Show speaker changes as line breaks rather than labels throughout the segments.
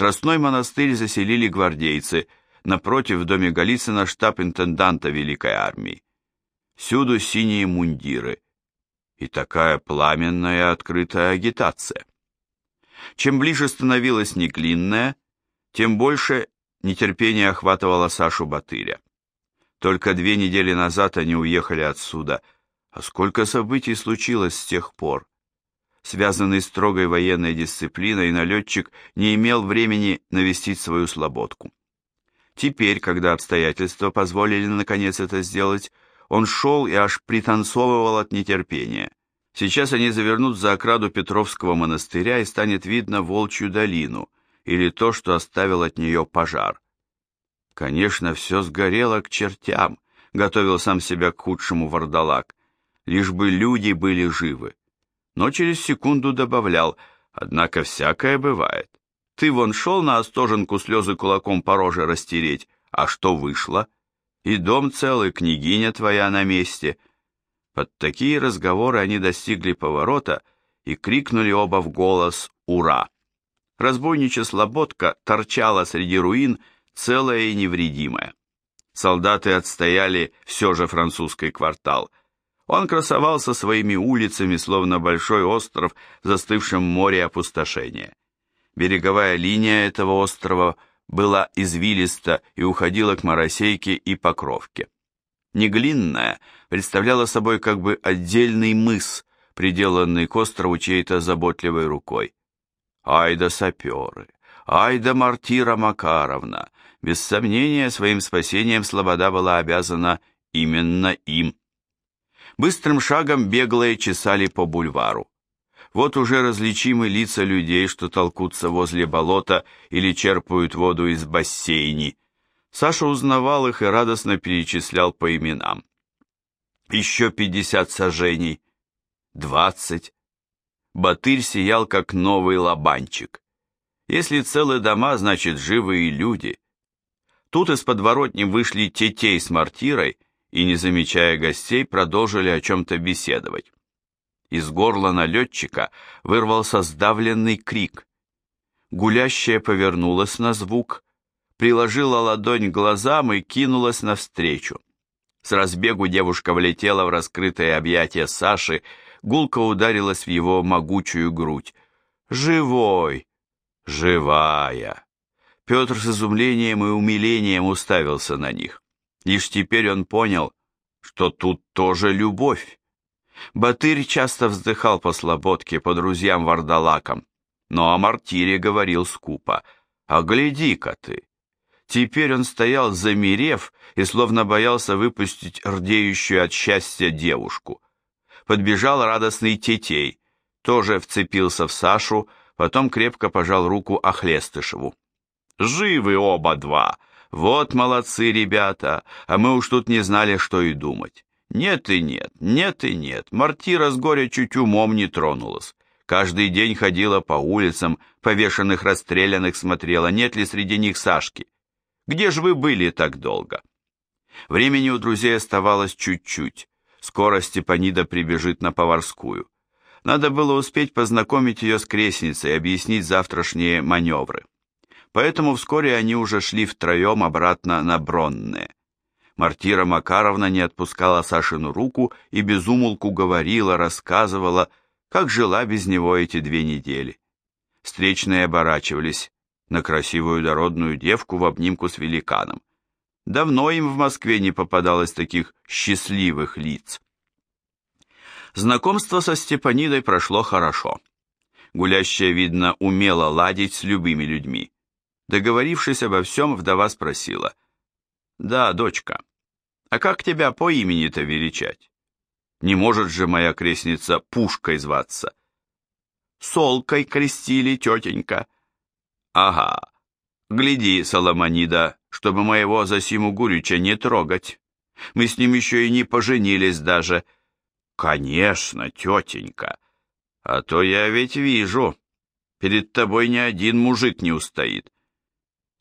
Тростной монастырь заселили гвардейцы, напротив в доме Голицына штаб интенданта Великой Армии. Всюду синие мундиры. И такая пламенная открытая агитация. Чем ближе становилась Неклинная, тем больше нетерпение охватывало Сашу Батыря. Только две недели назад они уехали отсюда, а сколько событий случилось с тех пор. Связанный строгой военной дисциплиной, налетчик не имел времени навестить свою слободку. Теперь, когда обстоятельства позволили наконец это сделать, он шел и аж пританцовывал от нетерпения. Сейчас они завернут за окраду Петровского монастыря и станет видно Волчью долину, или то, что оставил от нее пожар. Конечно, все сгорело к чертям, готовил сам себя к худшему вардалак, лишь бы люди были живы но через секунду добавлял, однако всякое бывает. Ты вон шел на Остоженку слезы кулаком по роже растереть, а что вышло? И дом целый, княгиня твоя на месте. Под такие разговоры они достигли поворота и крикнули оба в голос «Ура!». Разбойничья слободка торчала среди руин, целая и невредимая. Солдаты отстояли все же французский квартал – он красовался своими улицами, словно большой остров в застывшем море опустошения. Береговая линия этого острова была извилиста и уходила к Моросейке и Покровке. Неглинная представляла собой как бы отдельный мыс, приделанный к острову чьей-то заботливой рукой. Ай да саперы, ай да мартира Макаровна! Без сомнения, своим спасением Слобода была обязана именно им. Быстрым шагом беглые чесали по бульвару. Вот уже различимы лица людей, что толкутся возле болота или черпают воду из бассейни. Саша узнавал их и радостно перечислял по именам. Еще пятьдесят сажений, двадцать. Батырь сиял, как новый лобанчик. Если целые дома, значит, живые люди. Тут из подворотни вышли тетей с мартирой и, не замечая гостей, продолжили о чем-то беседовать. Из горла налетчика вырвался сдавленный крик. Гулящая повернулась на звук, приложила ладонь к глазам и кинулась навстречу. С разбегу девушка влетела в раскрытое объятие Саши, гулко ударилась в его могучую грудь. «Живой! Живая!» Петр с изумлением и умилением уставился на них. Лишь теперь он понял, что тут тоже любовь. Батырь часто вздыхал по слободке, по друзьям-вардалакам, но о мартире говорил скупо. «А гляди-ка ты!» Теперь он стоял, замерев, и словно боялся выпустить рдеющую от счастья девушку. Подбежал радостный Тетей, тоже вцепился в Сашу, потом крепко пожал руку Охлестышеву. «Живы оба два!» Вот молодцы ребята, а мы уж тут не знали, что и думать. Нет и нет, нет и нет, мартира с горя чуть умом не тронулась. Каждый день ходила по улицам, повешенных расстрелянных смотрела, нет ли среди них Сашки. Где же вы были так долго? Времени у друзей оставалось чуть-чуть. Скоро Степанида прибежит на Поварскую. Надо было успеть познакомить ее с крестницей, объяснить завтрашние маневры поэтому вскоре они уже шли втроем обратно на Бронные. Мартира Макаровна не отпускала Сашину руку и безумолку говорила, рассказывала, как жила без него эти две недели. Встречные оборачивались на красивую дородную девку в обнимку с великаном. Давно им в Москве не попадалось таких счастливых лиц. Знакомство со Степанидой прошло хорошо. Гулящая, видно, умела ладить с любыми людьми. Договорившись обо всем, вдова спросила. «Да, дочка, а как тебя по имени-то величать? Не может же моя крестница Пушкой зваться?» «Солкой крестили, тетенька». «Ага, гляди, Соломонида, чтобы моего Засиму Гурича не трогать. Мы с ним еще и не поженились даже». «Конечно, тетенька. А то я ведь вижу, перед тобой ни один мужик не устоит.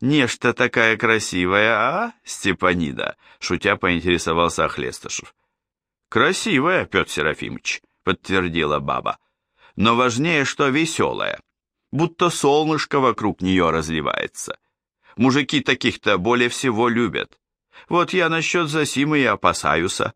«Нечто такая красивая, а, Степанида?» — шутя поинтересовался Охлестышев. «Красивая, Петр Серафимович», — подтвердила баба. «Но важнее, что веселая. будто солнышко вокруг нее разливается. Мужики таких-то более всего любят. Вот я насчет Зосимы и опасаюся.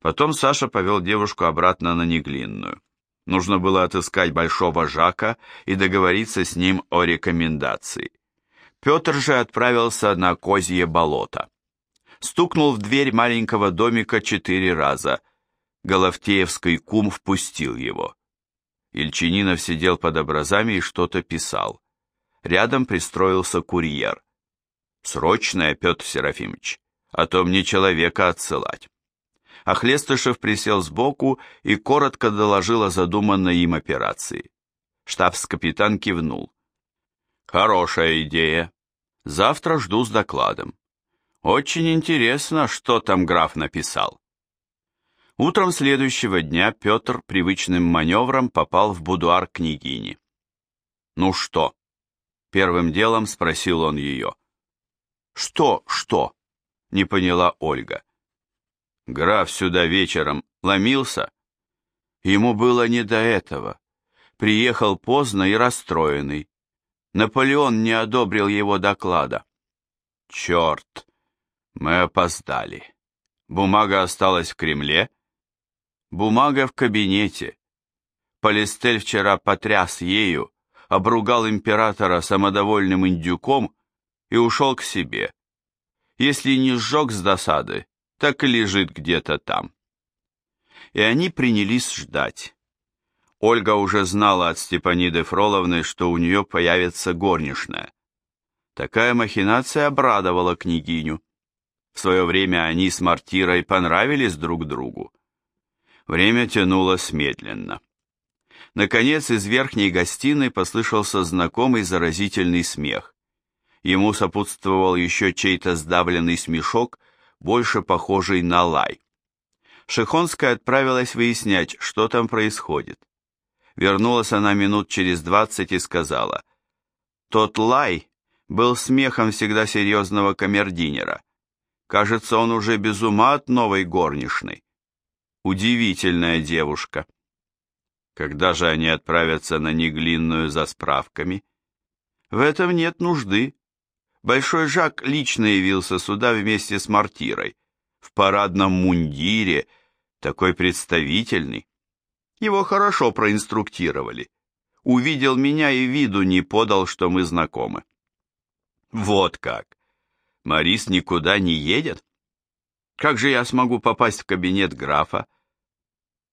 Потом Саша повел девушку обратно на Неглинную. Нужно было отыскать Большого Жака и договориться с ним о рекомендации. Петр же отправился на Козье болото. Стукнул в дверь маленького домика четыре раза. Головтеевский кум впустил его. Ильчининов сидел под образами и что-то писал. Рядом пристроился курьер. «Срочное, Петр Серафимович, а то мне человека отсылать». Ахлестышев присел сбоку и коротко доложил о задуманной им операции. Штабс-капитан кивнул. «Хорошая идея. Завтра жду с докладом. Очень интересно, что там граф написал». Утром следующего дня Петр привычным маневром попал в будуар княгини. «Ну что?» — первым делом спросил он ее. «Что, что?» — не поняла Ольга. Граф сюда вечером ломился. Ему было не до этого. Приехал поздно и расстроенный. Наполеон не одобрил его доклада. Черт, мы опоздали. Бумага осталась в Кремле. Бумага в кабинете. Полистель вчера потряс ею, обругал императора самодовольным индюком и ушел к себе. Если не сжег с досады, так и лежит где-то там. И они принялись ждать. Ольга уже знала от Степаниды Фроловны, что у нее появится горничная. Такая махинация обрадовала княгиню. В свое время они с Мартирой понравились друг другу. Время тянулось медленно. Наконец из верхней гостиной послышался знакомый заразительный смех. Ему сопутствовал еще чей-то сдавленный смешок, больше похожий на лай. Шехонская отправилась выяснять, что там происходит. Вернулась она минут через двадцать и сказала, «Тот лай был смехом всегда серьезного камердинера. Кажется, он уже без ума от новой горничной. Удивительная девушка». Когда же они отправятся на Неглинную за справками? В этом нет нужды. Большой Жак лично явился сюда вместе с Мартирой, в парадном мундире, такой представительный. Его хорошо проинструктировали. Увидел меня и виду не подал, что мы знакомы. Вот как. Марис никуда не едет? Как же я смогу попасть в кабинет графа?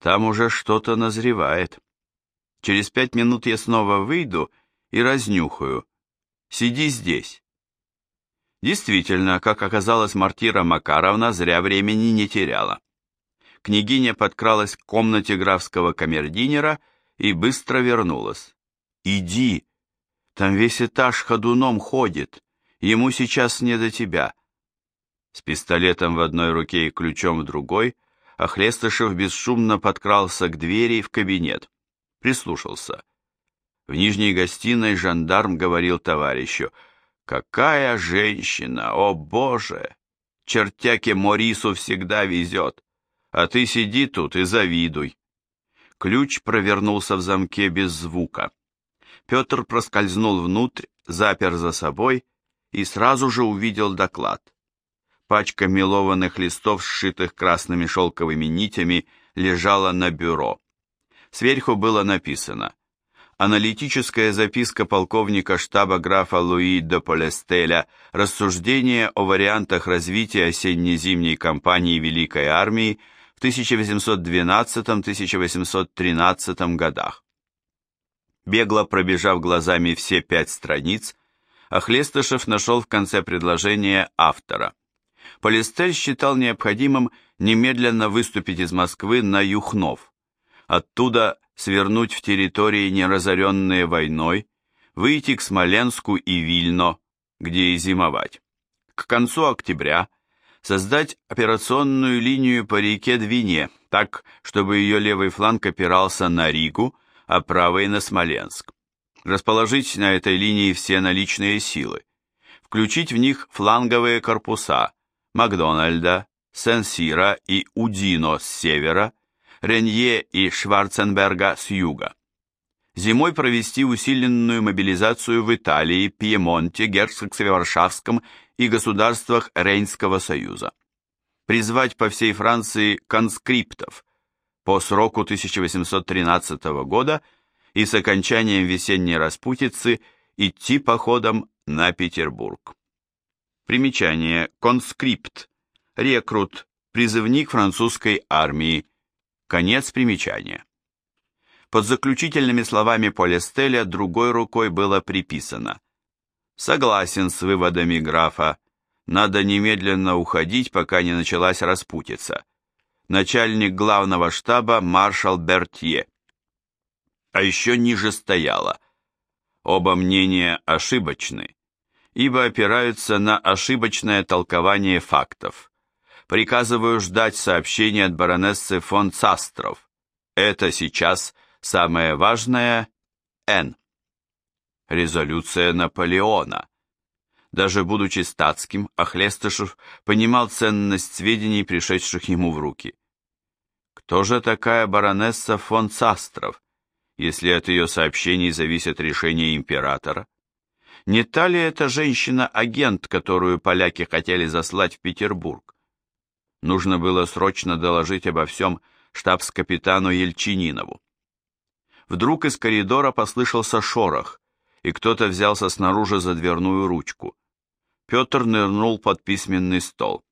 Там уже что-то назревает. Через пять минут я снова выйду и разнюхаю. Сиди здесь. Действительно, как оказалось, Мартира Макаровна зря времени не теряла. Княгиня подкралась к комнате графского камердинера и быстро вернулась. «Иди! Там весь этаж ходуном ходит. Ему сейчас не до тебя». С пистолетом в одной руке и ключом в другой, Охлестышев бесшумно подкрался к двери в кабинет. Прислушался. В нижней гостиной жандарм говорил товарищу — Какая женщина, о боже! Чертяке Морису всегда везет, а ты сиди тут и завидуй. Ключ провернулся в замке без звука. Петр проскользнул внутрь, запер за собой и сразу же увидел доклад. Пачка мелованных листов, сшитых красными шелковыми нитями, лежала на бюро. Сверху было написано аналитическая записка полковника штаба графа Луи де Полестеля «Рассуждение о вариантах развития осенне-зимней кампании Великой Армии 1812-1813 годах». Бегло пробежав глазами все пять страниц, Охлестышев нашел в конце предложения автора. Полистель считал необходимым немедленно выступить из Москвы на Юхнов. Оттуда свернуть в территории, не разоренные войной, выйти к Смоленску и Вильно, где и зимовать. К концу октября создать операционную линию по реке Двине, так, чтобы ее левый фланг опирался на Ригу, а правый на Смоленск. Расположить на этой линии все наличные силы. Включить в них фланговые корпуса Макдональда, Сен-Сира и Удино с севера – Ренье и Шварценберга с юга. зимой провести усиленную мобилизацию в Италии, Пьемонте, Герцогстве Варшавском и государствах Рейнского союза. Призвать по всей Франции конскриптов по сроку 1813 года и с окончанием весенней распутицы идти походом на Петербург. Примечание. Конскрипт. Рекрут. Призывник французской армии. Конец примечания. Под заключительными словами Полестеля другой рукой было приписано «Согласен с выводами графа. Надо немедленно уходить, пока не началась распутица. Начальник главного штаба маршал Бертье». А еще ниже стояло «Оба мнения ошибочны, ибо опираются на ошибочное толкование фактов. Приказываю ждать сообщения от баронессы фон Цастров. Это сейчас Самое важное – Н. Резолюция Наполеона. Даже будучи статским, Ахлестышев понимал ценность сведений, пришедших ему в руки. Кто же такая баронесса фон Цастров, если от ее сообщений зависит решение императора? Не та ли эта женщина-агент, которую поляки хотели заслать в Петербург? Нужно было срочно доложить обо всем штабс-капитану Ельчининову. Вдруг из коридора послышался шорох, и кто-то взялся снаружи за дверную ручку. Петр нырнул под письменный стол.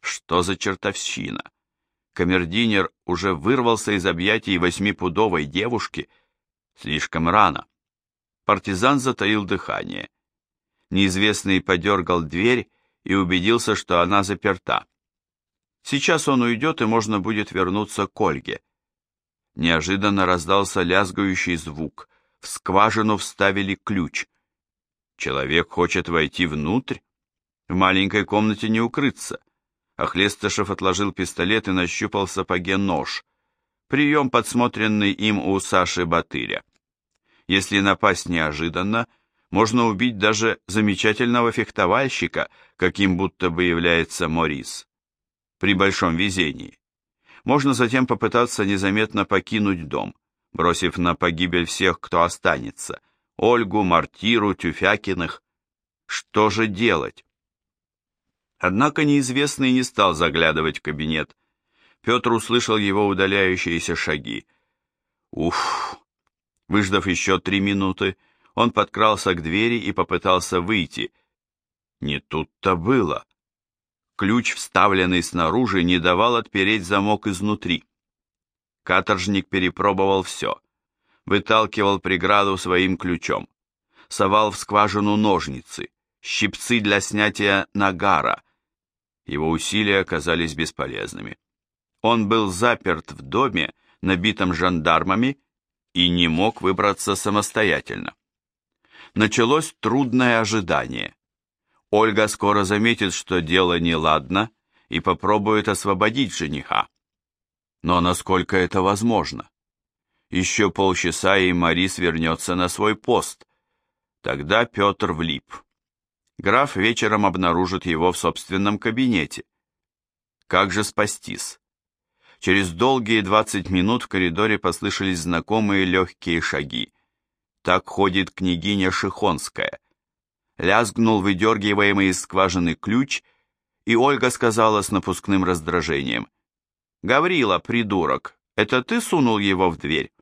Что за чертовщина? Камердинер уже вырвался из объятий восьмипудовой девушки. Слишком рано. Партизан затаил дыхание. Неизвестный подергал дверь и убедился, что она заперта. Сейчас он уйдет, и можно будет вернуться к Ольге. Неожиданно раздался лязгающий звук. В скважину вставили ключ. Человек хочет войти внутрь? В маленькой комнате не укрыться. Ахлестышев отложил пистолет и нащупал в сапоге нож. Прием, подсмотренный им у Саши Батыря. Если напасть неожиданно, можно убить даже замечательного фехтовальщика, каким будто бы является Морис. При большом везении можно затем попытаться незаметно покинуть дом, бросив на погибель всех, кто останется, Ольгу, Мартиру, Тюфякиных. Что же делать? Однако неизвестный не стал заглядывать в кабинет. Петр услышал его удаляющиеся шаги. Уф! Выждав еще три минуты, он подкрался к двери и попытался выйти. Не тут-то было. Ключ, вставленный снаружи, не давал отпереть замок изнутри. Каторжник перепробовал все. Выталкивал преграду своим ключом. Совал в скважину ножницы, щипцы для снятия нагара. Его усилия оказались бесполезными. Он был заперт в доме, набитом жандармами, и не мог выбраться самостоятельно. Началось трудное ожидание. Ольга скоро заметит, что дело неладно, и попробует освободить жениха. Но насколько это возможно? Еще полчаса, и Марис вернется на свой пост. Тогда Петр влип. Граф вечером обнаружит его в собственном кабинете. Как же спастись? Через долгие двадцать минут в коридоре послышались знакомые легкие шаги. Так ходит княгиня Шихонская лязгнул выдергиваемый из скважины ключ, и Ольга сказала с напускным раздражением. «Гаврила, придурок, это ты сунул его в дверь?»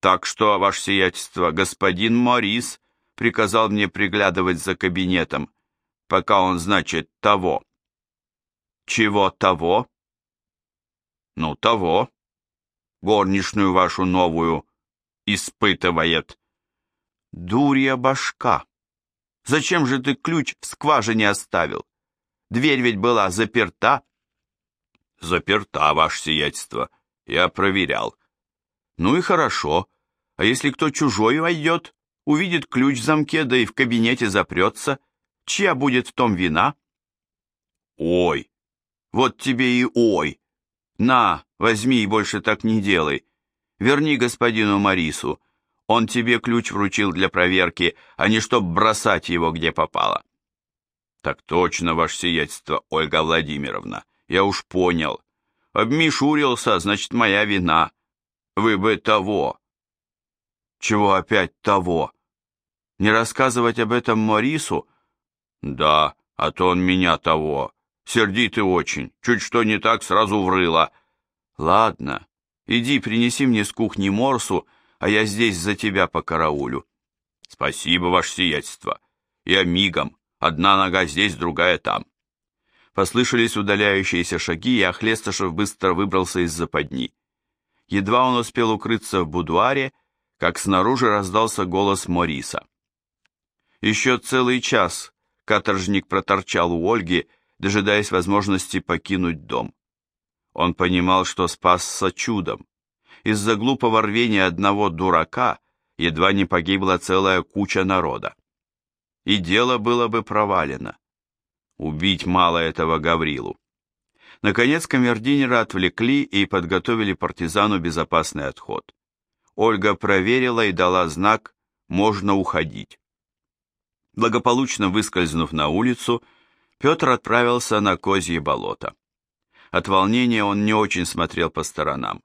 «Так что, ваше сиятельство, господин Морис приказал мне приглядывать за кабинетом, пока он, значит, того». «Чего того?» «Ну, того. Горничную вашу новую испытывает». «Дурья башка!» Зачем же ты ключ в скважине оставил? Дверь ведь была заперта. Заперта, ваше сиятельство. Я проверял. Ну и хорошо. А если кто чужой войдет, увидит ключ в замке, да и в кабинете запрется, чья будет в том вина? Ой, вот тебе и ой. На, возьми и больше так не делай. Верни господину Марису, он тебе ключ вручил для проверки, а не чтоб бросать его где попало. Так точно, ваше сиятельство, Ольга Владимировна, я уж понял. Обмишурился, значит, моя вина. Вы бы того. Чего опять того? Не рассказывать об этом Морису? Да, а то он меня того. Сердитый очень. Чуть что не так, сразу врыло. Ладно, иди принеси мне с кухни морсу, а я здесь за тебя по караулю. Спасибо, ваше сиятельство. Я мигом. Одна нога здесь, другая там. Послышались удаляющиеся шаги, и Охлестышев быстро выбрался из западни. Едва он успел укрыться в будуаре, как снаружи раздался голос Мориса. Еще целый час каторжник проторчал у Ольги, дожидаясь возможности покинуть дом. Он понимал, что спасся чудом. Из-за глупого рвения одного дурака едва не погибла целая куча народа. И дело было бы провалено. Убить мало этого Гаврилу. Наконец камердинера отвлекли и подготовили партизану безопасный отход. Ольга проверила и дала знак «можно уходить». Благополучно выскользнув на улицу, Петр отправился на Козье болото. От волнения он не очень смотрел по сторонам.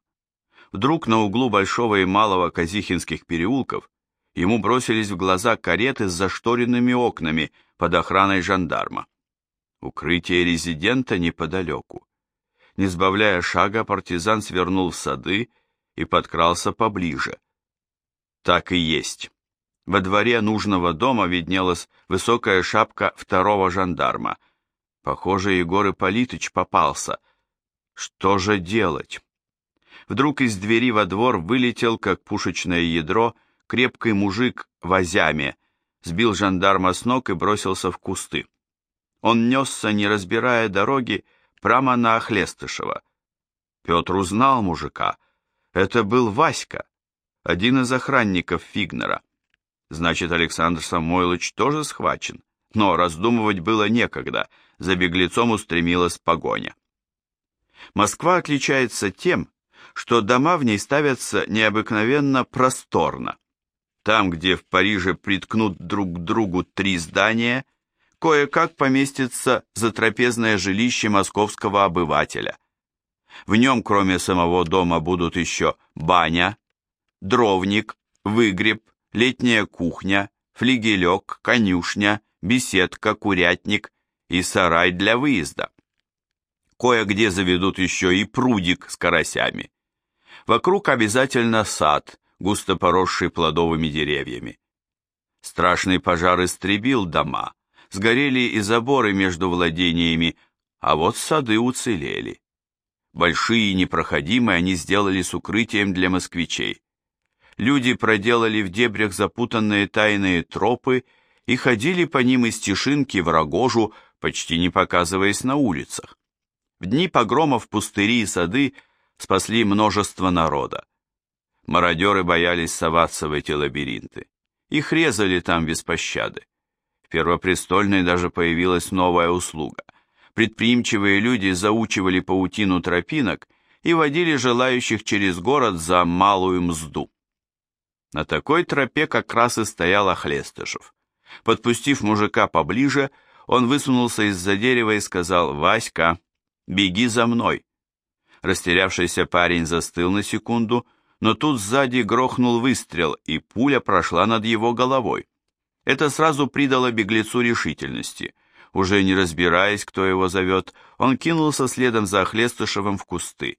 Вдруг на углу Большого и Малого Казихинских переулков ему бросились в глаза кареты с зашторенными окнами под охраной жандарма. Укрытие резидента неподалеку. Не сбавляя шага, партизан свернул в сады и подкрался поближе. Так и есть. Во дворе нужного дома виднелась высокая шапка второго жандарма. Похоже, Егор Ипполитыч попался. Что же делать? Вдруг из двери во двор вылетел, как пушечное ядро, крепкий мужик в озяме, сбил жандарма с ног и бросился в кусты. Он несся, не разбирая дороги, прямо на Охлестышева. Петр узнал мужика. Это был Васька, один из охранников Фигнера. Значит, Александр Самойлович тоже схвачен. Но раздумывать было некогда, за беглецом устремилась погоня. Москва отличается тем, что дома в ней ставятся необыкновенно просторно. Там, где в Париже приткнут друг к другу три здания, кое-как поместится затрапезное жилище московского обывателя. В нем, кроме самого дома, будут еще баня, дровник, выгреб, летняя кухня, флигелек, конюшня, беседка, курятник и сарай для выезда. Кое-где заведут еще и прудик с карасями. Вокруг обязательно сад, густо поросший плодовыми деревьями. Страшный пожар истребил дома, сгорели и заборы между владениями, а вот сады уцелели. Большие и непроходимые они сделали с укрытием для москвичей. Люди проделали в дебрях запутанные тайные тропы и ходили по ним из Тишинки в Рогожу, почти не показываясь на улицах. В дни погромов пустыри и сады спасли множество народа. Мародеры боялись соваться в эти лабиринты. Их резали там без пощады. Первопрестольной даже появилась новая услуга. Предприимчивые люди заучивали паутину тропинок и водили желающих через город за малую мзду. На такой тропе как раз и стоял Охлестышев. Подпустив мужика поближе, он высунулся из-за дерева и сказал «Васька, беги за мной». Растерявшийся парень застыл на секунду, но тут сзади грохнул выстрел, и пуля прошла над его головой. Это сразу придало беглецу решительности. Уже не разбираясь, кто его зовет, он кинулся следом за Охлестышевым в кусты.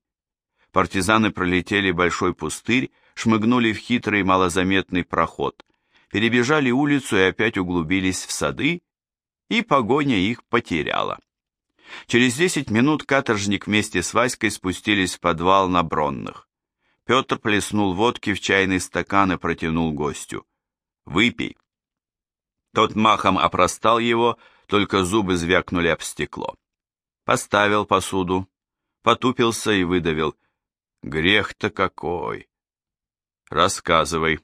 Партизаны пролетели большой пустырь, шмыгнули в хитрый малозаметный проход, перебежали улицу и опять углубились в сады, и погоня их потеряла. Через десять минут каторжник вместе с Васькой спустились в подвал на Бронных. Петр плеснул водки в чайный стакан и протянул гостю. «Выпей». Тот махом опростал его, только зубы звякнули об стекло. Поставил посуду, потупился и выдавил. «Грех-то какой!» «Рассказывай»,